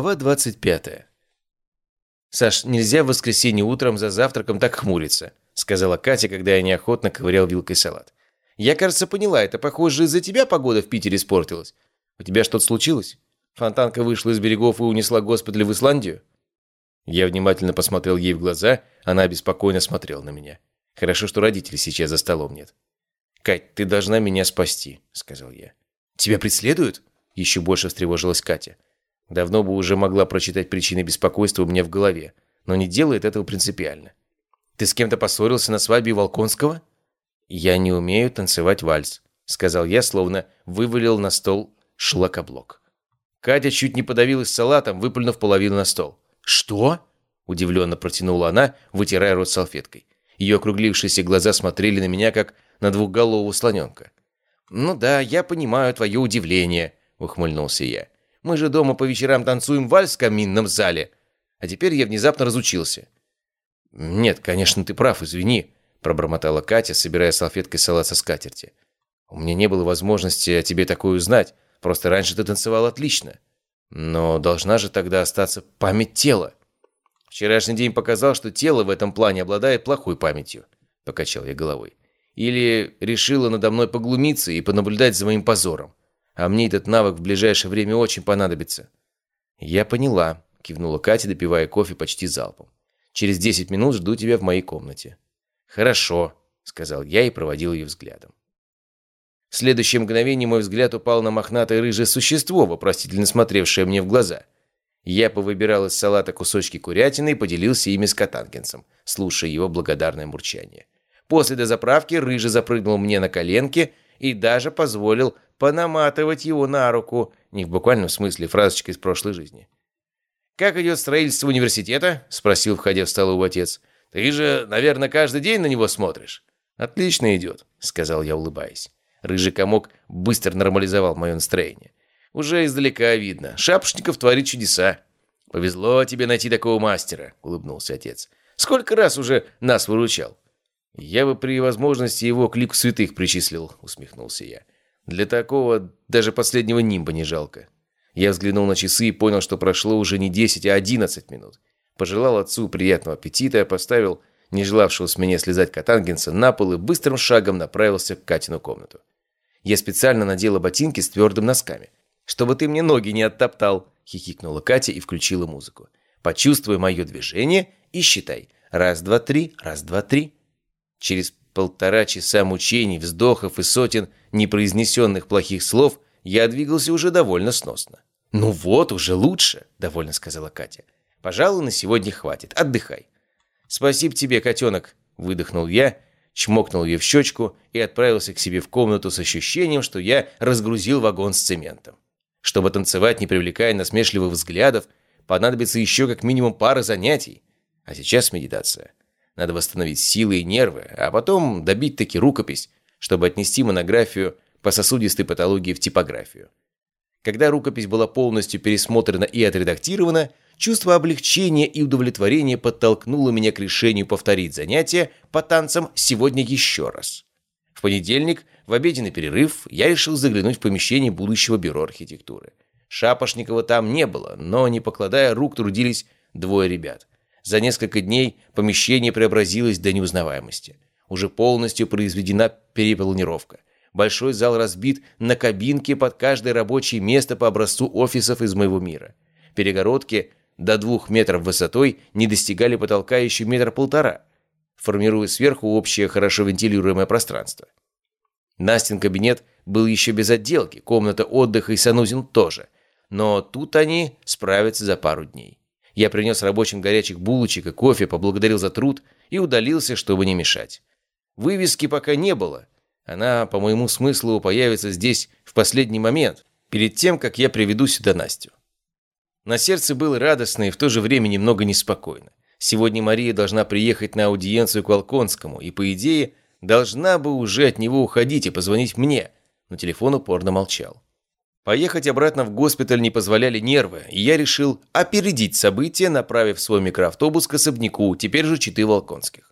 Глава 25. «Саш, нельзя в воскресенье утром за завтраком так хмуриться», сказала Катя, когда я неохотно ковырял вилкой салат. «Я, кажется, поняла, это, похоже, из-за тебя погода в Питере испортилась. У тебя что-то случилось? Фонтанка вышла из берегов и унесла госпиталь в Исландию?» Я внимательно посмотрел ей в глаза, она беспокойно смотрела на меня. Хорошо, что родителей сейчас за столом нет. «Кать, ты должна меня спасти», — сказал я. «Тебя преследуют?» Еще больше встревожилась Катя. Давно бы уже могла прочитать причины беспокойства у меня в голове, но не делает этого принципиально. «Ты с кем-то поссорился на свадьбе Волконского?» «Я не умею танцевать вальс», — сказал я, словно вывалил на стол шлакоблок. Катя чуть не подавилась салатом, выплюнув половину на стол. «Что?» – удивленно протянула она, вытирая рот салфеткой. Ее округлившиеся глаза смотрели на меня, как на двухголового слоненка. «Ну да, я понимаю твое удивление», – ухмыльнулся я. Мы же дома по вечерам танцуем вальс в каминном зале. А теперь я внезапно разучился». «Нет, конечно, ты прав, извини», – пробормотала Катя, собирая салфеткой салат со скатерти. «У меня не было возможности о тебе такое узнать. Просто раньше ты танцевал отлично. Но должна же тогда остаться память тела». «Вчерашний день показал, что тело в этом плане обладает плохой памятью», – покачал я головой. «Или решила надо мной поглумиться и понаблюдать за моим позором а мне этот навык в ближайшее время очень понадобится». «Я поняла», – кивнула Катя, допивая кофе почти залпом. «Через десять минут жду тебя в моей комнате». «Хорошо», – сказал я и проводил ее взглядом. В следующее мгновение мой взгляд упал на мохнатое рыжее существо, вопросительно смотревшее мне в глаза. Я повыбирал из салата кусочки курятины и поделился ими с Катанкинсом, слушая его благодарное мурчание. После дозаправки рыжий запрыгнул мне на коленки и даже позволил понаматывать его на руку, не в буквальном смысле, фразочка из прошлой жизни. «Как идет строительство университета?» – спросил, входя в столовую отец. «Ты же, наверное, каждый день на него смотришь». «Отлично идет», – сказал я, улыбаясь. Рыжий комок быстро нормализовал мое настроение. «Уже издалека видно. Шапошников творит чудеса». «Повезло тебе найти такого мастера», – улыбнулся отец. «Сколько раз уже нас выручал?» «Я бы при возможности его к лику святых причислил», – усмехнулся я. Для такого даже последнего нимба не жалко. Я взглянул на часы и понял, что прошло уже не 10, а 11 минут. Пожелал отцу приятного аппетита, поставил не желавшего с меня слезать Катангенса на пол и быстрым шагом направился к Катину комнату. Я специально надела ботинки с твердым носками. «Чтобы ты мне ноги не оттоптал!» – хихикнула Катя и включила музыку. «Почувствуй мое движение и считай. Раз, два, три, раз, два, три». Через полтора часа мучений, вздохов и сотен непроизнесенных плохих слов я двигался уже довольно сносно. «Ну вот, уже лучше», — довольно сказала Катя. «Пожалуй, на сегодня хватит. Отдыхай». «Спасибо тебе, котенок», — выдохнул я, чмокнул ее в щечку и отправился к себе в комнату с ощущением, что я разгрузил вагон с цементом. Чтобы танцевать, не привлекая насмешливых взглядов, понадобится еще как минимум пара занятий. А сейчас медитация. Надо восстановить силы и нервы, а потом добить таки рукопись, чтобы отнести монографию по сосудистой патологии в типографию. Когда рукопись была полностью пересмотрена и отредактирована, чувство облегчения и удовлетворения подтолкнуло меня к решению повторить занятия по танцам сегодня еще раз. В понедельник, в обеденный перерыв, я решил заглянуть в помещение будущего бюро архитектуры. Шапошникова там не было, но, не покладая рук, трудились двое ребят. За несколько дней помещение преобразилось до неузнаваемости. Уже полностью произведена перепланировка. Большой зал разбит на кабинки под каждое рабочее место по образцу офисов из моего мира. Перегородки до двух метров высотой не достигали потолка еще метр полтора, формируя сверху общее хорошо вентилируемое пространство. Настин кабинет был еще без отделки, комната отдыха и санузел тоже, но тут они справятся за пару дней. Я принес рабочим горячих булочек и кофе, поблагодарил за труд и удалился, чтобы не мешать. Вывески пока не было. Она, по моему смыслу, появится здесь в последний момент, перед тем, как я приведу сюда Настю. На сердце было радостно и в то же время немного неспокойно. Сегодня Мария должна приехать на аудиенцию к Волконскому и, по идее, должна бы уже от него уходить и позвонить мне, но телефон упорно молчал. Поехать обратно в госпиталь не позволяли нервы, и я решил опередить события, направив свой микроавтобус к особняку, теперь же Читы Волконских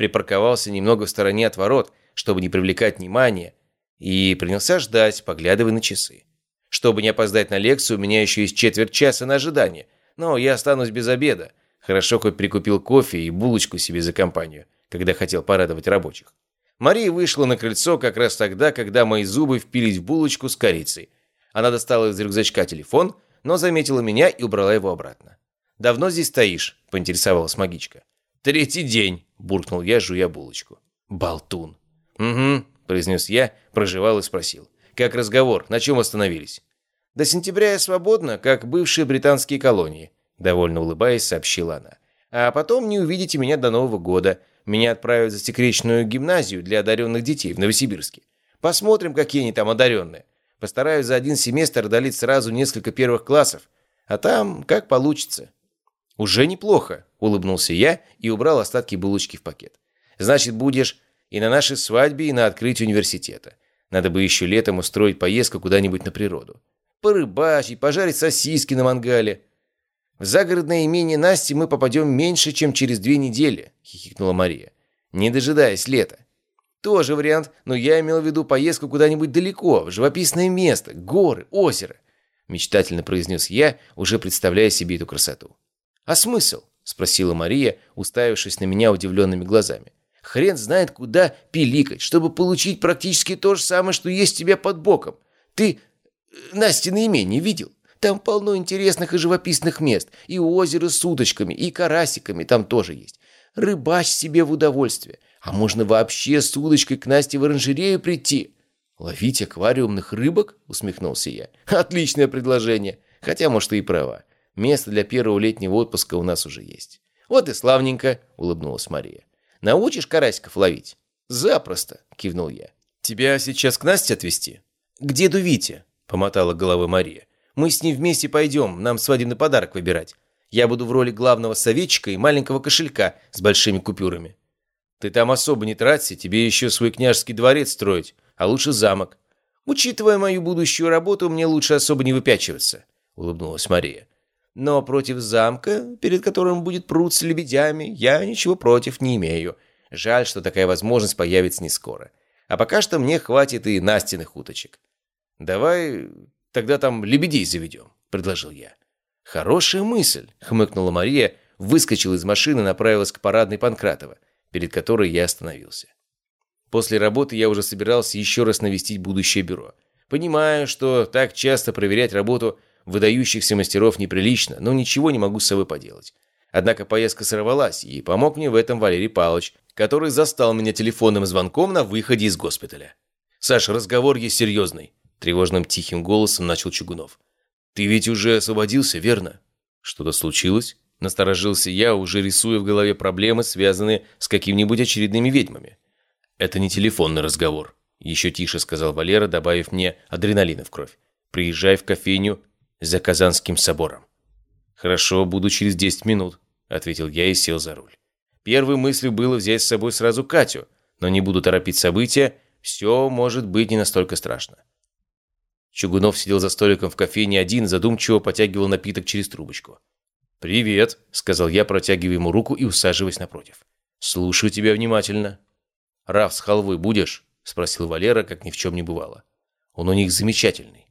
припарковался немного в стороне от ворот, чтобы не привлекать внимания, и принялся ждать, поглядывая на часы. Чтобы не опоздать на лекцию, у меня еще есть четверть часа на ожидание. Но я останусь без обеда. Хорошо, хоть прикупил кофе и булочку себе за компанию, когда хотел порадовать рабочих. Мария вышла на крыльцо как раз тогда, когда мои зубы впились в булочку с корицей. Она достала из рюкзачка телефон, но заметила меня и убрала его обратно. «Давно здесь стоишь?» – поинтересовалась магичка. «Третий день», – буркнул я, жуя булочку. «Болтун». «Угу», – произнес я, проживал и спросил. «Как разговор? На чем остановились?» «До сентября я свободна, как бывшие британские колонии», – довольно улыбаясь, сообщила она. «А потом не увидите меня до Нового года. Меня отправят за секретную гимназию для одаренных детей в Новосибирске. Посмотрим, какие они там одаренные. Постараюсь за один семестр одолеть сразу несколько первых классов. А там как получится». «Уже неплохо», – улыбнулся я и убрал остатки булочки в пакет. «Значит, будешь и на нашей свадьбе, и на открытии университета. Надо бы еще летом устроить поездку куда-нибудь на природу. Порыбачить, пожарить сосиски на мангале. «В загородное имение Насти мы попадем меньше, чем через две недели», — хихикнула Мария, не дожидаясь лета. «Тоже вариант, но я имел в виду поездку куда-нибудь далеко, в живописное место, горы, озеро», — мечтательно произнес я, уже представляя себе эту красоту. «А смысл?» — спросила Мария, уставившись на меня удивленными глазами. «Хрен знает, куда пиликать, чтобы получить практически то же самое, что есть у тебя под боком. Ты э, Насти на имение видел?» Там полно интересных и живописных мест. И озеро с уточками, и карасиками там тоже есть. Рыбачь себе в удовольствие. А можно вообще с удочкой к Насте в оранжерею прийти. «Ловить аквариумных рыбок?» – усмехнулся я. «Отличное предложение. Хотя, может, и права. Место для первого летнего отпуска у нас уже есть». «Вот и славненько», – улыбнулась Мария. «Научишь карасиков ловить?» «Запросто», – кивнул я. «Тебя сейчас к Насте отвезти?» «К деду Вите», – помотала головой Мария. Мы с ним вместе пойдем, нам свадебный подарок выбирать. Я буду в роли главного советчика и маленького кошелька с большими купюрами. Ты там особо не траться, тебе еще свой княжеский дворец строить, а лучше замок. Учитывая мою будущую работу, мне лучше особо не выпячиваться, улыбнулась Мария. Но против замка, перед которым будет пруд с лебедями, я ничего против не имею. Жаль, что такая возможность появится не скоро. А пока что мне хватит и Настиных уточек. Давай Тогда там лебедей заведем», — предложил я. «Хорошая мысль», — хмыкнула Мария, выскочила из машины и направилась к парадной Панкратова, перед которой я остановился. После работы я уже собирался еще раз навестить будущее бюро. Понимаю, что так часто проверять работу выдающихся мастеров неприлично, но ничего не могу с собой поделать. Однако поездка сорвалась, и помог мне в этом Валерий Павлович, который застал меня телефонным звонком на выходе из госпиталя. «Саша, разговор есть серьезный», Тревожным тихим голосом начал Чугунов. «Ты ведь уже освободился, верно?» «Что-то случилось?» Насторожился я, уже рисуя в голове проблемы, связанные с какими-нибудь очередными ведьмами. «Это не телефонный разговор», — еще тише сказал Валера, добавив мне адреналина в кровь. «Приезжай в кофейню за Казанским собором». «Хорошо, буду через 10 минут», — ответил я и сел за руль. Первой мыслью было взять с собой сразу Катю, но не буду торопить события, все может быть не настолько страшно. Чугунов сидел за столиком в кофейне один, задумчиво потягивал напиток через трубочку. «Привет», — сказал я, протягивая ему руку и усаживаясь напротив. «Слушаю тебя внимательно». «Раф с халвой будешь?» — спросил Валера, как ни в чем не бывало. «Он у них замечательный».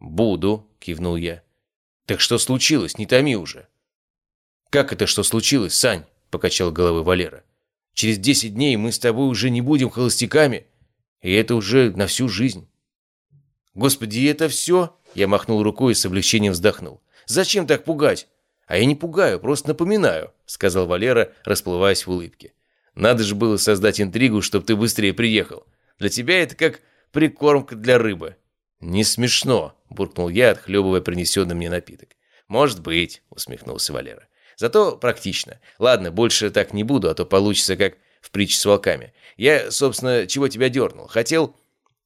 «Буду», — кивнул я. «Так что случилось? Не томи уже». «Как это что случилось, Сань?» — покачал головой Валера. «Через десять дней мы с тобой уже не будем холостяками, и это уже на всю жизнь». «Господи, это все?» Я махнул рукой и с облегчением вздохнул. «Зачем так пугать?» «А я не пугаю, просто напоминаю», — сказал Валера, расплываясь в улыбке. «Надо же было создать интригу, чтобы ты быстрее приехал. Для тебя это как прикормка для рыбы». «Не смешно», — буркнул я, отхлебывая принесенный мне напиток. «Может быть», — усмехнулся Валера. «Зато практично. Ладно, больше так не буду, а то получится как в притче с волками. Я, собственно, чего тебя дернул? Хотел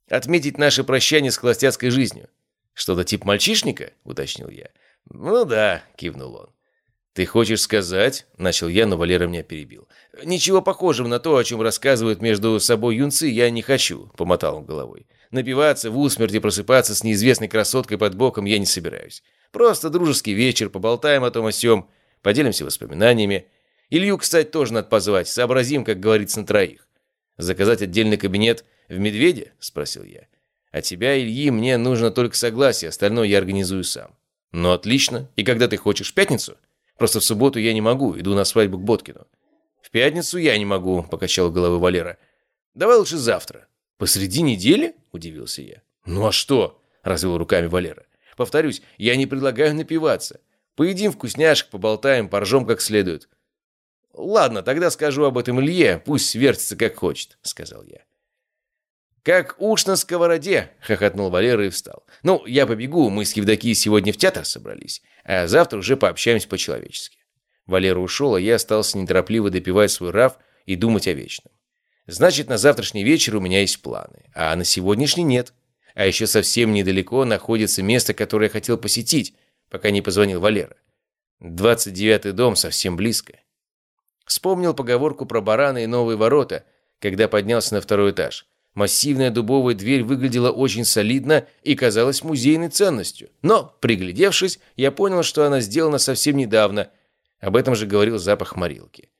отметить наше прощание с холостяцкой жизнью. Что-то тип мальчишника?» — уточнил я. «Ну да», — кивнул он. «Ты хочешь сказать?» — начал я, но Валера меня перебил. «Ничего похожего на то, о чем рассказывают между собой юнцы, я не хочу», — помотал он головой. «Напиваться, в усмерти просыпаться с неизвестной красоткой под боком я не собираюсь. Просто дружеский вечер, поболтаем о том о сём, поделимся воспоминаниями. Илью, кстати, тоже надо позвать, сообразим, как говорится, на троих. Заказать отдельный кабинет «В «Медведе?» – спросил я. От тебя, Ильи, мне нужно только согласие, остальное я организую сам. Ну, отлично. И когда ты хочешь? В пятницу? Просто в субботу я не могу, иду на свадьбу к Боткину. В пятницу я не могу, покачал головой Валера. Давай лучше завтра. Посреди недели? Удивился я. Ну а что? Развел руками Валера. Повторюсь, я не предлагаю напиваться. Поедим вкусняшек, поболтаем, поржем как следует. Ладно, тогда скажу об этом Илье, пусть вертится как хочет, сказал я. «Как уж на сковороде!» — хохотнул Валера и встал. «Ну, я побегу, мы с Евдокией сегодня в театр собрались, а завтра уже пообщаемся по-человечески». Валера ушел, а я остался неторопливо допивать свой раф и думать о вечном. Значит, на завтрашний вечер у меня есть планы, а на сегодняшний нет. А еще совсем недалеко находится место, которое я хотел посетить, пока не позвонил Валера. 29-й дом совсем близко. Вспомнил поговорку про бараны и новые ворота, когда поднялся на второй этаж. Массивная дубовая дверь выглядела очень солидно и казалась музейной ценностью. Но, приглядевшись, я понял, что она сделана совсем недавно. Об этом же говорил запах морилки.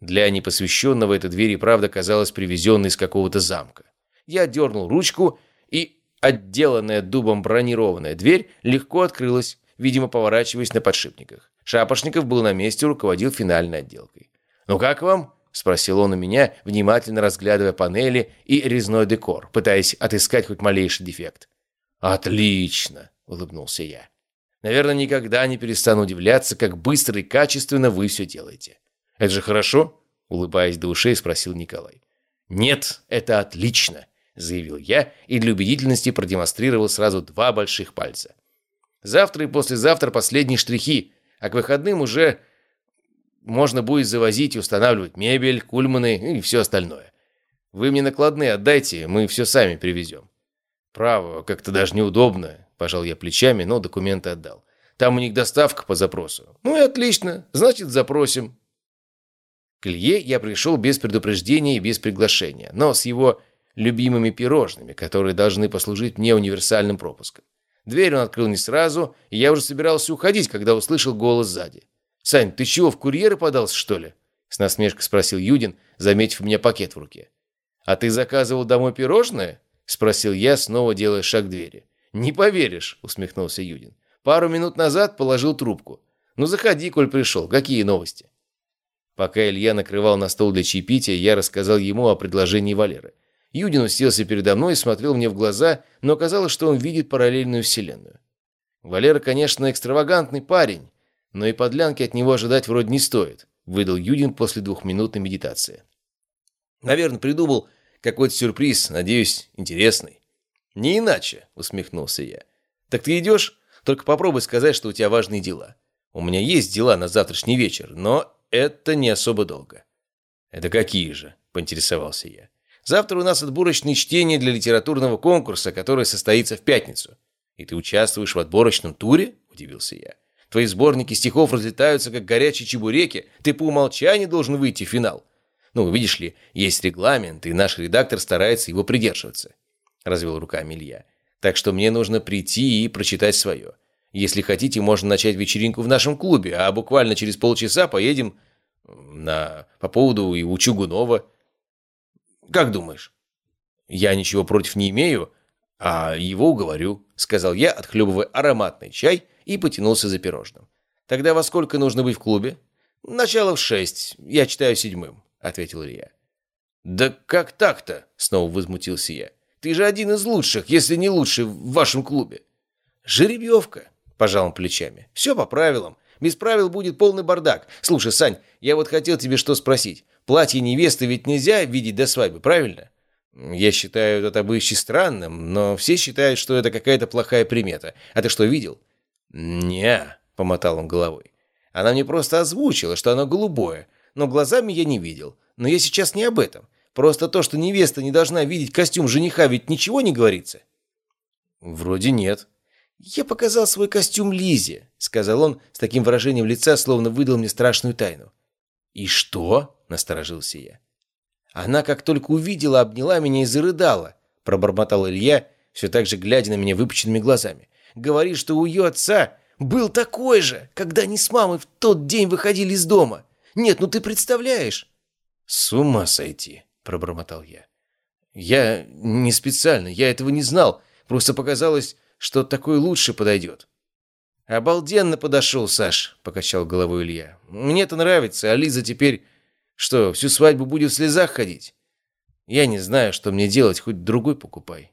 Для непосвященного эта дверь и правда казалась привезенной из какого-то замка. Я дернул ручку, и отделанная дубом бронированная дверь легко открылась, видимо, поворачиваясь на подшипниках. Шапошников был на месте, руководил финальной отделкой. «Ну как вам?» — спросил он у меня, внимательно разглядывая панели и резной декор, пытаясь отыскать хоть малейший дефект. «Отлично!» — улыбнулся я. «Наверное, никогда не перестану удивляться, как быстро и качественно вы все делаете». «Это же хорошо?» — улыбаясь до ушей, спросил Николай. «Нет, это отлично!» — заявил я и для убедительности продемонстрировал сразу два больших пальца. «Завтра и послезавтра последние штрихи, а к выходным уже можно будет завозить и устанавливать мебель, кульманы и все остальное. Вы мне накладные отдайте, мы все сами привезем. Право, как-то даже неудобно, пожал я плечами, но документы отдал. Там у них доставка по запросу. Ну и отлично, значит запросим. К Илье я пришел без предупреждения и без приглашения, но с его любимыми пирожными, которые должны послужить мне универсальным пропуском. Дверь он открыл не сразу, и я уже собирался уходить, когда услышал голос сзади. «Сань, ты чего, в курьеры подался, что ли?» С насмешкой спросил Юдин, заметив у меня пакет в руке. «А ты заказывал домой пирожное?» Спросил я, снова делая шаг к двери. «Не поверишь», усмехнулся Юдин. «Пару минут назад положил трубку. Ну заходи, коль пришел. Какие новости?» Пока Илья накрывал на стол для чаепития, я рассказал ему о предложении Валеры. Юдин уселся передо мной и смотрел мне в глаза, но оказалось, что он видит параллельную вселенную. Валера, конечно, экстравагантный парень, но и подлянки от него ожидать вроде не стоит», — выдал Юдин после двухминутной медитации. «Наверное, придумал какой-то сюрприз, надеюсь, интересный». «Не иначе», — усмехнулся я. «Так ты идешь? Только попробуй сказать, что у тебя важные дела. У меня есть дела на завтрашний вечер, но это не особо долго». «Это какие же?» — поинтересовался я. «Завтра у нас отборочное чтение для литературного конкурса, который состоится в пятницу». «И ты участвуешь в отборочном туре?» – удивился я. Твои сборники стихов разлетаются, как горячие чебуреки. Ты по умолчанию должен выйти в финал. Ну, видишь ли, есть регламент, и наш редактор старается его придерживаться. Развел руками Илья. Так что мне нужно прийти и прочитать свое. Если хотите, можно начать вечеринку в нашем клубе, а буквально через полчаса поедем на... по поводу и у Чугунова. Как думаешь? Я ничего против не имею, а его уговорю, сказал я, отхлебывая ароматный чай – и потянулся за пирожным. «Тогда во сколько нужно быть в клубе?» «Начало в шесть. Я читаю седьмым», — ответил Илья. «Да как так-то?» — снова возмутился я. «Ты же один из лучших, если не лучший в вашем клубе». «Жеребьевка», — пожал он плечами. «Все по правилам. Без правил будет полный бардак. Слушай, Сань, я вот хотел тебе что спросить. Платье невесты ведь нельзя видеть до свадьбы, правильно?» «Я считаю это обычай странным, но все считают, что это какая-то плохая примета. А ты что, видел?» «Не», — помотал он головой. «Она мне просто озвучила, что оно голубое, но глазами я не видел. Но я сейчас не об этом. Просто то, что невеста не должна видеть костюм жениха, ведь ничего не говорится». «Вроде нет». «Я показал свой костюм Лизе», — сказал он с таким выражением лица, словно выдал мне страшную тайну. «И что?» — насторожился я. Она, как только увидела, обняла меня и зарыдала, пробормотал Илья, все так же глядя на меня выпученными глазами говорит, что у ее отца был такой же, когда они с мамой в тот день выходили из дома. Нет, ну ты представляешь?» «С ума сойти», — пробормотал я. «Я не специально, я этого не знал. Просто показалось, что такой лучше подойдет». «Обалденно подошел, Саш», — покачал головой Илья. «Мне это нравится, а Лиза теперь... Что, всю свадьбу будет в слезах ходить?» «Я не знаю, что мне делать, хоть другой покупай».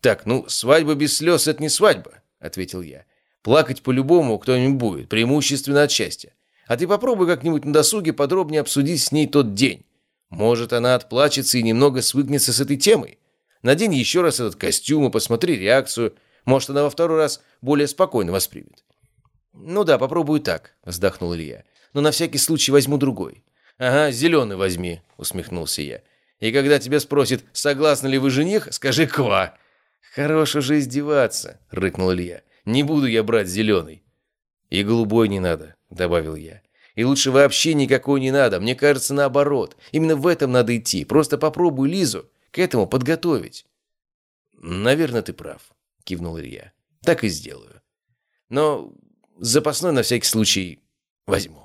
«Так, ну, свадьба без слез — это не свадьба», — ответил я. «Плакать по-любому кто-нибудь будет, преимущественно от счастья. А ты попробуй как-нибудь на досуге подробнее обсудить с ней тот день. Может, она отплачется и немного свыкнется с этой темой. Надень еще раз этот костюм и посмотри реакцию. Может, она во второй раз более спокойно воспримет». «Ну да, попробую так», — вздохнул Илья. «Но на всякий случай возьму другой». «Ага, зеленый возьми», — усмехнулся я. «И когда тебя спросит, согласны ли вы жених, скажи «ква». «Хорош уже издеваться», — рыкнул Илья. «Не буду я брать зеленый». «И голубой не надо», — добавил я. «И лучше вообще никакой не надо. Мне кажется, наоборот. Именно в этом надо идти. Просто попробуй Лизу к этому подготовить». «Наверное, ты прав», — кивнул Илья. «Так и сделаю. Но запасной на всякий случай возьму».